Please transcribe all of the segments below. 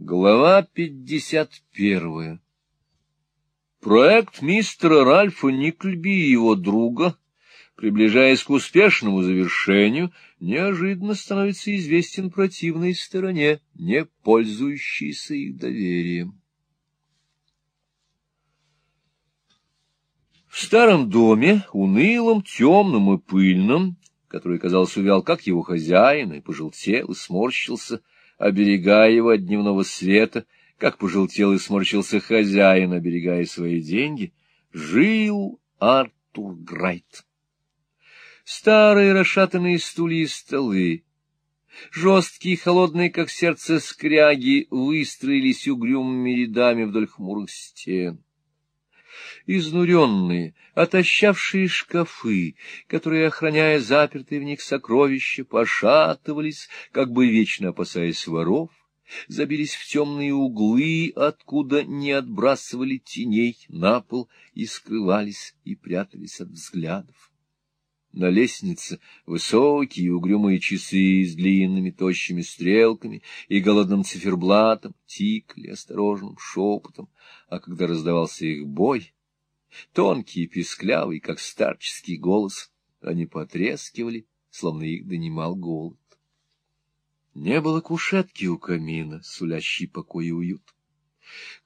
Глава пятьдесят первая Проект мистера Ральфа Никльби и его друга, приближаясь к успешному завершению, неожиданно становится известен противной стороне, не пользующейся их доверием. В старом доме, унылом, темном и пыльном, который, казалось, увял как его хозяин, и пожелтел, и сморщился, — оберегая его от дневного света, как пожелтел и сморщился хозяин, оберегая свои деньги, жил Артур Грайт. Старые расшатанные стулья и столы, жесткие и холодные, как сердце скряги, выстроились угрюмыми рядами вдоль хмурых стен изнуренные, отощавшие шкафы, которые, охраняя запертые в них сокровища, пошатывались, как бы вечно опасаясь воров, забились в темные углы, откуда не отбрасывали теней на пол и скрывались и прятались от взглядов. На лестнице высокие угрюмые часы с длинными тощими стрелками и голодным циферблатом тикли осторожным шепотом, а когда раздавался их бой, Тонкий и песклявый, как старческий голос, они потрескивали, словно их донимал голод. Не было кушетки у камина, сулящей покой и уют.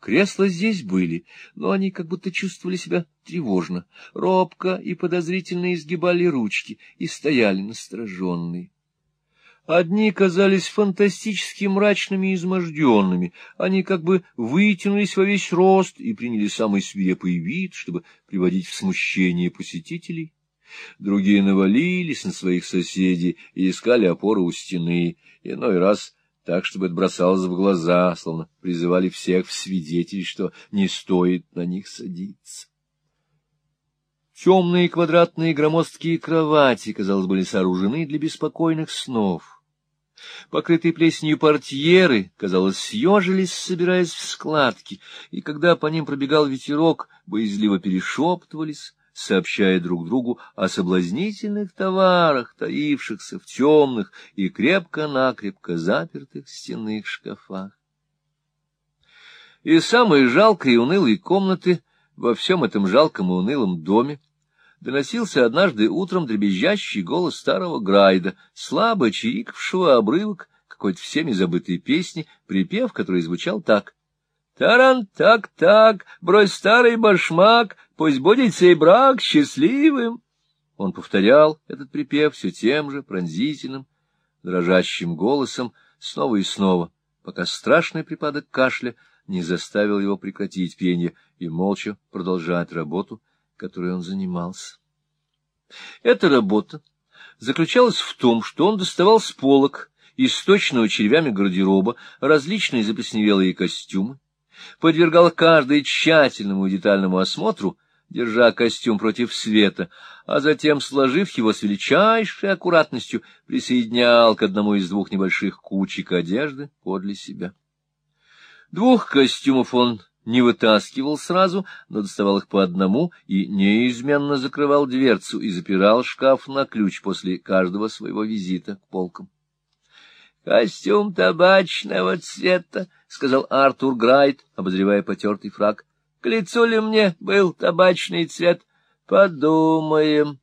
Кресла здесь были, но они как будто чувствовали себя тревожно, робко и подозрительно изгибали ручки и стояли настороженные. Одни казались фантастически мрачными и изможденными, они как бы вытянулись во весь рост и приняли самый свирепый вид, чтобы приводить в смущение посетителей. Другие навалились на своих соседей и искали опору у стены, иной раз так, чтобы это бросалось в глаза, словно призывали всех в свидетелей, что не стоит на них садиться. Темные квадратные громоздкие кровати, казалось, были сооружены для беспокойных снов. Покрытые плесенью портьеры, казалось, съежились, собираясь в складки, и когда по ним пробегал ветерок, боязливо перешептывались, сообщая друг другу о соблазнительных товарах, таившихся в темных и крепко-накрепко запертых стенных шкафах. И самой жалкой и унылой комнаты во всем этом жалком и унылом доме доносился однажды утром дребезжащий голос старого Грайда, слабо чирикавшего обрывок какой-то всеми забытой песни, припев, который звучал так. «Таран, так-так, брось старый башмак, пусть будет сей брак счастливым!» Он повторял этот припев все тем же пронзительным, дрожащим голосом снова и снова, пока страшный припадок кашля не заставил его прекратить пение и молча продолжать работу, которой он занимался. Эта работа заключалась в том, что он доставал с полок источного червями гардероба различные заплесневелые костюмы, подвергал каждый тщательному и детальному осмотру, держа костюм против света, а затем, сложив его с величайшей аккуратностью, присоединял к одному из двух небольших кучек одежды подле себя. Двух костюмов он не вытаскивал сразу, но доставал их по одному и неизменно закрывал дверцу и запирал шкаф на ключ после каждого своего визита к полкам. — Костюм табачного цвета, — сказал Артур Грайт, обозревая потертый фраг. — К лицу ли мне был табачный цвет? Подумаем.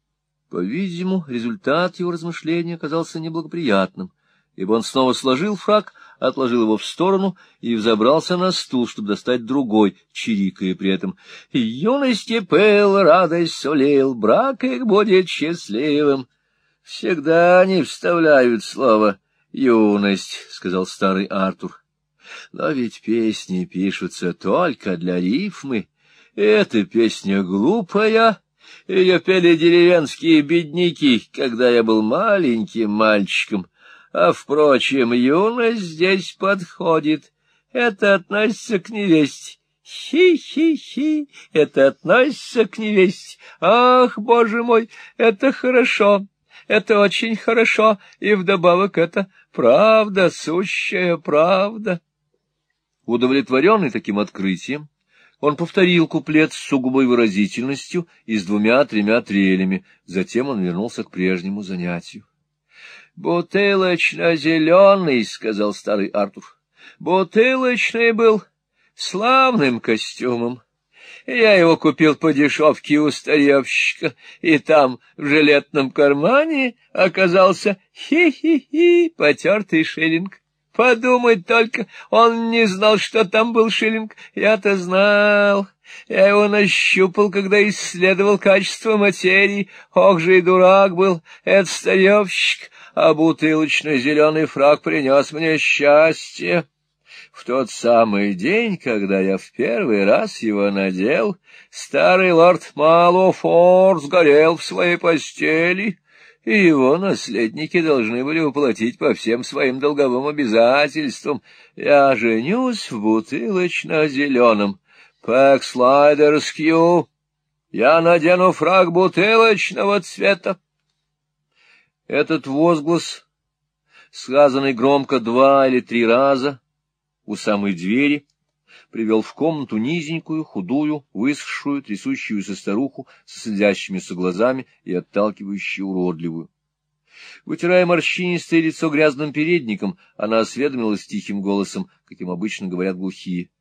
По-видимому, результат его размышления оказался неблагоприятным, ибо он снова сложил фраг, отложил его в сторону и взобрался на стул, чтобы достать другой, чирикая при этом. «Юности пыл, радость сулил, брак их будет счастливым». «Всегда они вставляют слово «юность», — сказал старый Артур. «Но ведь песни пишутся только для рифмы. Эта песня глупая». Ее пели деревенские бедняки, когда я был маленьким мальчиком. А, впрочем, юность здесь подходит. Это относится к невесте. Хи-хи-хи, это относится к невесте. Ах, боже мой, это хорошо, это очень хорошо, и вдобавок это правда, сущая правда. Удовлетворенный таким открытием, он повторил куплет с сугубой выразительностью и с двумя-тремя трелями, затем он вернулся к прежнему занятию. — Бутылочно-зеленый, — сказал старый Артур. Бутылочный был славным костюмом. Я его купил по дешевке у старьевщика, и там в жилетном кармане оказался хи-хи-хи потертый шиллинг. Подумать только, он не знал, что там был шиллинг. Я-то знал. Я его нащупал, когда исследовал качество материи. Ох же и дурак был этот старьевщик, а бутылочный зеленый фраг принес мне счастье. В тот самый день, когда я в первый раз его надел, старый лорд Малофор сгорел в своей постели, и его наследники должны были уплатить по всем своим долговым обязательствам. Я женюсь в бутылочно-зеленом. Пэкслайдерскью. Я надену фраг бутылочного цвета. Этот возглас, сказанный громко два или три раза, у самой двери, привел в комнату низенькую, худую, высохшую, трясущуюся старуху со слезящимися глазами и отталкивающую уродливую. Вытирая морщинистое лицо грязным передником, она осведомилась тихим голосом, каким обычно говорят глухие.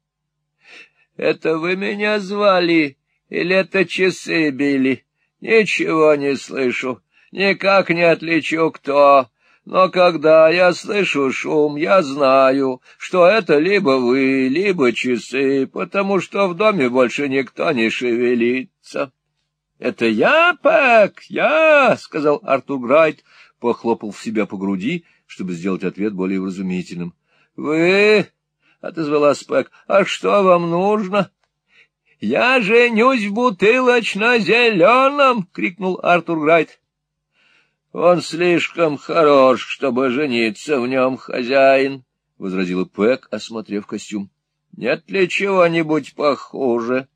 — Это вы меня звали или это часы били? Ничего не слышу, никак не отличу, кто. Но когда я слышу шум, я знаю, что это либо вы, либо часы, потому что в доме больше никто не шевелится. — Это я, Пэк, я, — сказал Артур Грайт, похлопал в себя по груди, чтобы сделать ответ более вразумительным. — Вы, — отозвалась Пэк, — а что вам нужно? — Я женюсь в бутылочно-зеленом! — крикнул Артур Грайт. — Он слишком хорош, чтобы жениться в нем, хозяин, — возразила Пэк, осмотрев костюм. — Нет ли чего-нибудь похуже?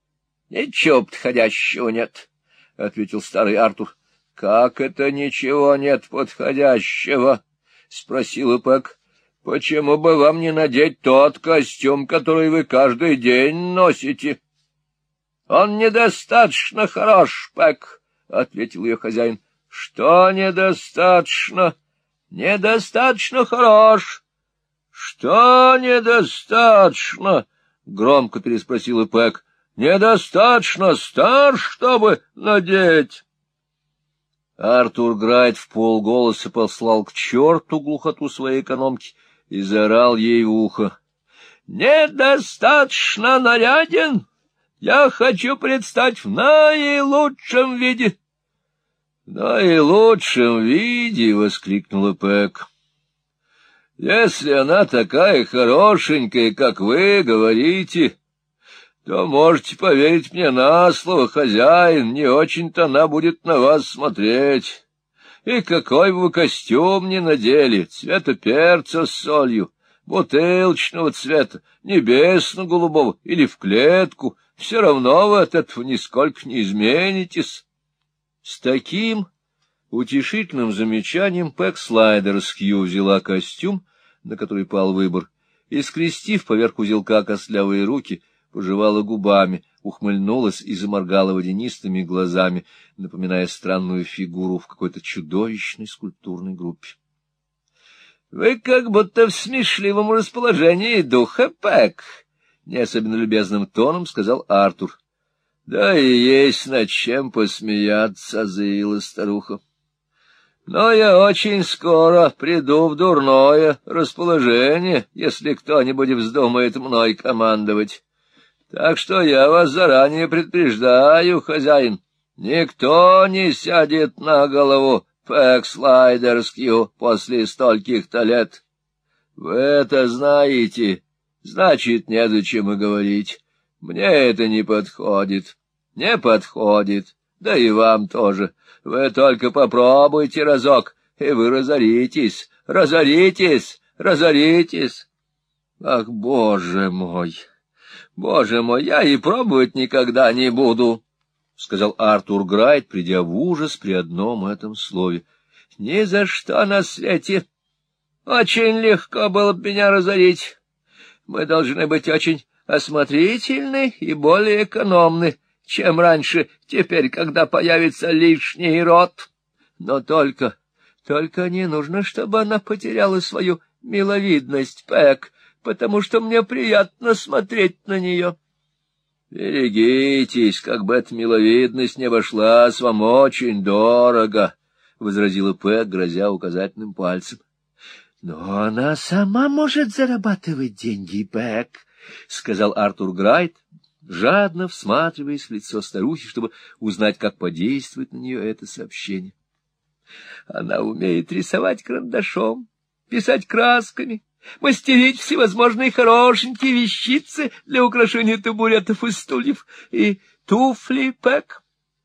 — Ничего подходящего нет, — ответил старый Артур. — Как это ничего нет подходящего? — спросила Пэк. — Почему бы вам не надеть тот костюм, который вы каждый день носите? — Он недостаточно хорош, Пэк, — ответил ее хозяин. — что недостаточно? Недостаточно хорош. Что недостаточно? Громко переспросила Пэк. Недостаточно стар, чтобы надеть. Артур Грайт в полголоса послал к черту глухоту своей экономки и заорал ей в ухо. — Недостаточно наряден! Я хочу предстать в наилучшем виде! — Да и лучшем виде! — воскликнула Пэк. — Если она такая хорошенькая, как вы говорите, то можете поверить мне на слово, хозяин, не очень-то она будет на вас смотреть. И какой бы вы костюм ни надели, цвета перца с солью, бутылочного цвета, небесно-голубого или в клетку, все равно вы от этого нисколько не изменитесь. С таким утешительным замечанием Пэк Слайдерскью взяла костюм, на который пал выбор, и, скрестив поверх узелка костлявые руки, пожевала губами, ухмыльнулась и заморгала водянистыми глазами, напоминая странную фигуру в какой-то чудовищной скульптурной группе. — Вы как будто в смешливом расположении духа, Пэк! — не особенно любезным тоном сказал Артур. — Да и есть над чем посмеяться, — заявила старуха. — Но я очень скоро приду в дурное расположение, если кто-нибудь вздумает мной командовать. Так что я вас заранее предупреждаю, хозяин, никто не сядет на голову Пэкслайдерскью после стольких-то лет. Вы это знаете, значит, незачем и говорить. Мне это не подходит. Не подходит. Да и вам тоже. Вы только попробуйте разок, и вы разоритесь, разоритесь, разоритесь. Ах, боже мой! Боже мой, я и пробовать никогда не буду, — сказал Артур Грайт, придя в ужас при одном этом слове. — Ни за что на свете. Очень легко было бы меня разорить. Мы должны быть очень осмотрительны и более экономны, чем раньше, теперь, когда появится лишний род. Но только, только не нужно, чтобы она потеряла свою миловидность, Пэк. потому что мне приятно смотреть на нее. — Берегитесь, как бы эта миловидность не обошлась вам очень дорого, — возразила Пэк, грозя указательным пальцем. — Но она сама может зарабатывать деньги, Пэк, — сказал Артур Грайт, жадно всматриваясь в лицо старухи, чтобы узнать, как подействует на нее это сообщение. Она умеет рисовать карандашом, писать красками, мастерить всевозможные хорошенькие вещицы для украшения табуретов и стульев, и туфли, пэк,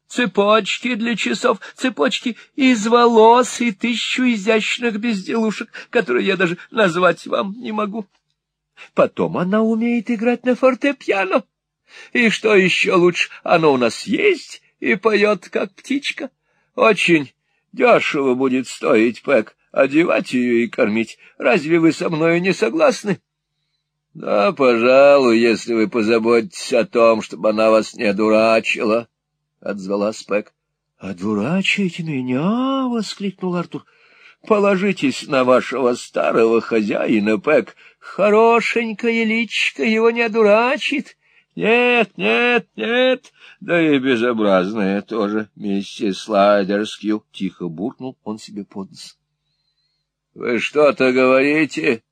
цепочки для часов, цепочки из волос и тысячу изящных безделушек, которые я даже назвать вам не могу. Потом она умеет играть на фортепиано. И что еще лучше, оно у нас есть и поет, как птичка. Очень дешево будет стоить, Пэк, одевать ее и кормить. Разве вы со мною не согласны? — Да, пожалуй, если вы позаботитесь о том, чтобы она вас не дурачила, — отзвалась Пэк. — Одурачите меня? — воскликнул Артур. — Положитесь на вашего старого хозяина, Пэк. Хорошенькое личико его не одурачит. Нет, нет, нет, да и безобразное тоже, миссис Слайдерскью, — тихо буркнул он себе под нос. — Вы что-то говорите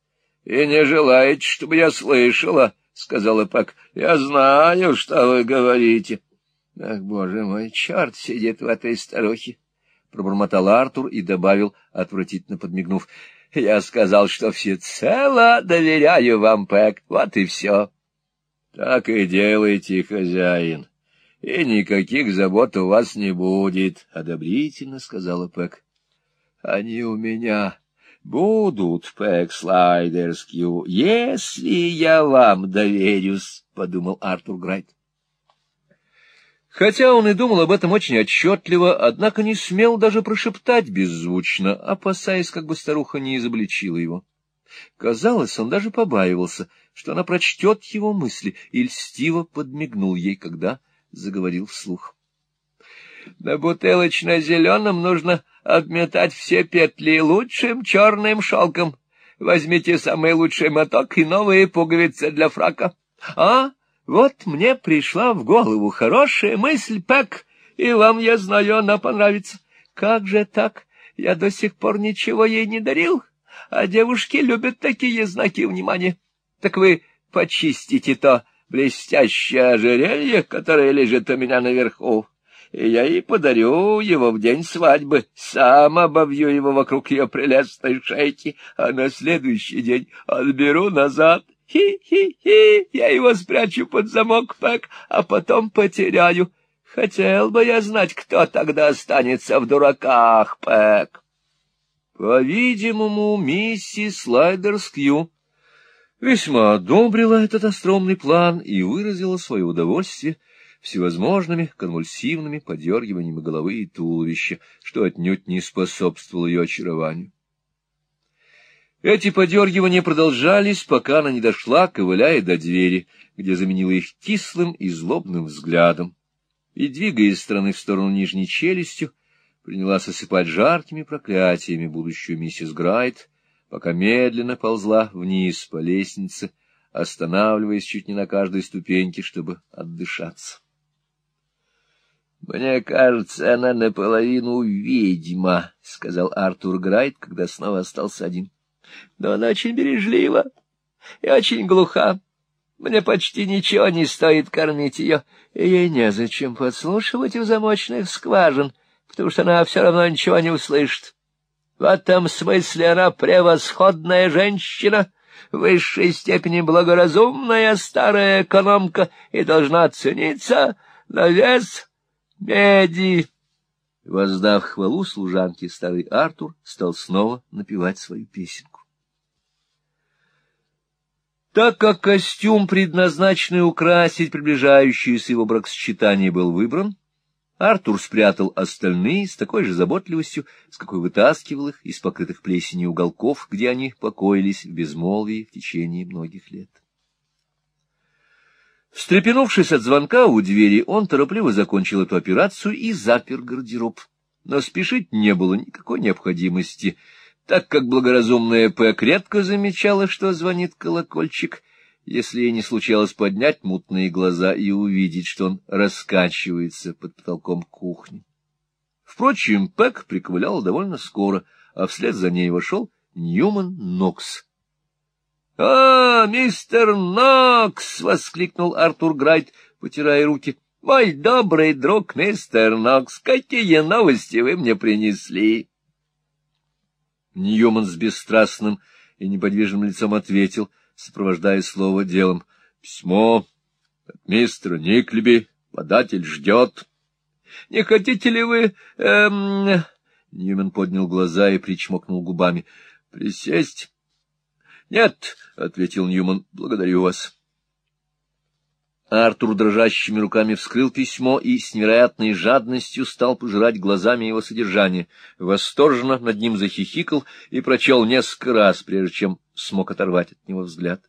и не желаете, чтобы я слышала, — сказала Пак. — Я знаю, что вы говорите. — Ах, боже мой, черт сидит в этой старухе! — пробормотал Артур и добавил, отвратительно подмигнув. — Я сказал, что всецело доверяю вам, Пэк, вот и все. —— Так и делайте, хозяин, и никаких забот у вас не будет, — одобрительно сказала Пэк. — Они у меня будут, Пэк Слайдерскью, если я вам доверюсь, — подумал Артур Грайт. Хотя он и думал об этом очень отчетливо, однако не смел даже прошептать беззвучно, опасаясь, как бы старуха не изобличила его. Казалось, он даже побаивался, что она прочтет его мысли, и льстиво подмигнул ей, когда заговорил вслух. — На бутылочно-зеленом нужно обметать все петли лучшим черным шелком. Возьмите самый лучший моток и новые пуговицы для фрака. А, вот мне пришла в голову хорошая мысль, Пэк, и вам, я знаю, она понравится. Как же так? Я до сих пор ничего ей не дарил. — а девушки любят такие знаки внимания. Так вы почистите то блестящее ожерелье, которое лежит у меня наверху, и я ей подарю его в день свадьбы, сам обовью его вокруг ее прелестной шейки, а на следующий день отберу назад. Хи-хи-хи, я его спрячу под замок, Пэк, а потом потеряю. Хотел бы я знать, кто тогда останется в дураках, Пэк. По-видимому, миссис Лайдерскью весьма одобрила этот остромный план и выразила свое удовольствие всевозможными конвульсивными подергиваниями головы и туловища, что отнюдь не способствовало ее очарованию. Эти подергивания продолжались, пока она не дошла, ковыляя до двери, где заменила их кислым и злобным взглядом, и, двигаясь из стороны в сторону нижней челюстью, приняла сосыпать жаркими проклятиями будущую миссис Грайт, пока медленно ползла вниз по лестнице, останавливаясь чуть не на каждой ступеньке, чтобы отдышаться. — Мне кажется, она наполовину ведьма, — сказал Артур Грайт, когда снова остался один. — Но она очень бережлива и очень глуха. Мне почти ничего не стоит кормить ее, и ей незачем подслушивать у замочных скважин — потому что она все равно ничего не услышит. В этом смысле она превосходная женщина, в высшей степени благоразумная старая экономка и должна цениться на вес меди. Воздав хвалу служанке, старый Артур стал снова напевать свою песенку. Так как костюм, предназначенный украсить приближающееся его бракосчитание, был выбран, Артур спрятал остальные с такой же заботливостью, с какой вытаскивал их из покрытых плесенью уголков, где они покоились в безмолвии в течение многих лет. Встрепенувшись от звонка у двери, он торопливо закончил эту операцию и запер гардероб. Но спешить не было никакой необходимости, Так как благоразумная Пэк редко замечала, что звонит колокольчик, если ей не случалось поднять мутные глаза и увидеть, что он раскачивается под потолком кухни. Впрочем, Пэк приковыляла довольно скоро, а вслед за ней вошел Ньюман Нокс. — А, мистер Нокс! — воскликнул Артур Грайт, потирая руки. — Мой добрый друг, мистер Нокс, какие новости вы мне принесли? Ньюман с бесстрастным и неподвижным лицом ответил, сопровождая слово делом. — Письмо от мистера Никлеби. Податель ждет. — Не хотите ли вы... Эм... Ньюман поднял глаза и причмокнул губами. — Присесть? — Нет, — ответил Ньюман, — благодарю вас. Артур дрожащими руками вскрыл письмо и с невероятной жадностью стал пожирать глазами его содержание. Восторженно над ним захихикал и прочел несколько раз, прежде чем смог оторвать от него взгляд.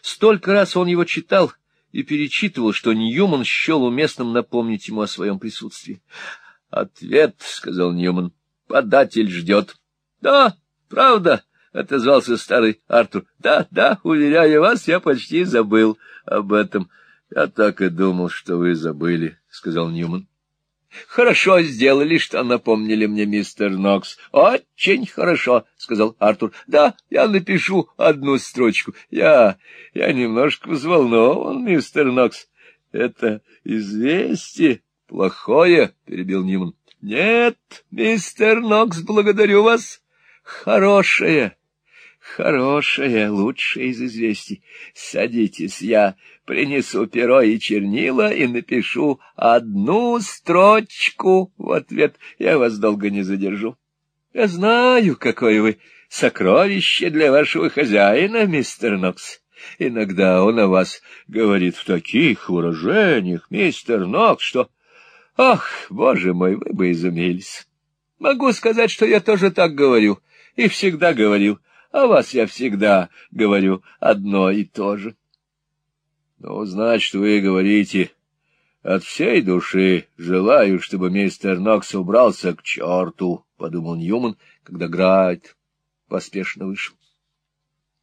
Столько раз он его читал и перечитывал, что Ньюман счел уместным напомнить ему о своем присутствии. — Ответ, — сказал Ньюман, — податель ждет. — Да, правда, — отозвался старый Артур. — Да, да, уверяю вас, я почти забыл об этом. — Я так и думал, что вы забыли, — сказал Ньюман. — Хорошо сделали, что напомнили мне, мистер Нокс. — Очень хорошо, — сказал Артур. — Да, я напишу одну строчку. Я... я немножко взволнован, мистер Нокс. — Это известие плохое, — перебил Ньюман. — Нет, мистер Нокс, благодарю вас. Хорошее. Хорошее, лучшее из известий. Садитесь, я принесу перо и чернила и напишу одну строчку в ответ. Я вас долго не задержу. Я знаю, какое вы сокровище для вашего хозяина, мистер Нокс. Иногда он о вас говорит в таких выражениях, мистер Нокс, что... Ах, боже мой, вы бы изумились. Могу сказать, что я тоже так говорю, и всегда говорил. О вас я всегда говорю одно и то же. — Ну, значит, вы говорите, от всей души желаю, чтобы мистер Нокс убрался к черту, — подумал Ньюман, когда Грайт поспешно вышел.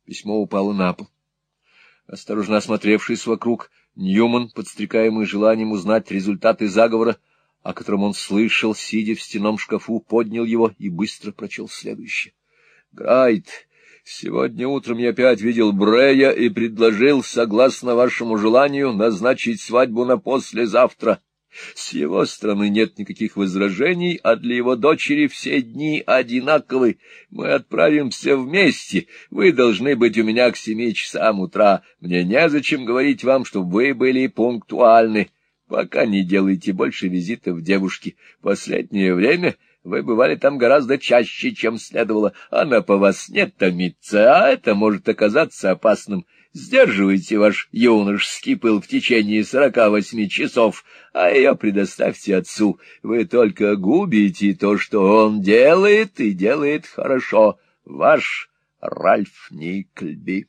Письмо упало на пол. Осторожно осмотревшись вокруг, Ньюман, подстрекаемый желанием узнать результаты заговора, о котором он слышал, сидя в стенном шкафу, поднял его и быстро прочел следующее. — Грайт Сегодня утром я опять видел Брея и предложил, согласно вашему желанию, назначить свадьбу на послезавтра. С его стороны нет никаких возражений, а для его дочери все дни одинаковы. Мы отправимся вместе. Вы должны быть у меня к семи часам утра. Мне незачем говорить вам, чтобы вы были пунктуальны. Пока не делайте больше визитов девушке. Последнее время вы бывали там гораздо чаще, чем следовало. Она по вас не томится, а это может оказаться опасным. Сдерживайте ваш юношеский пыл в течение сорока восьми часов, а ее предоставьте отцу. Вы только губите то, что он делает, и делает хорошо. Ваш Ральф Никльби.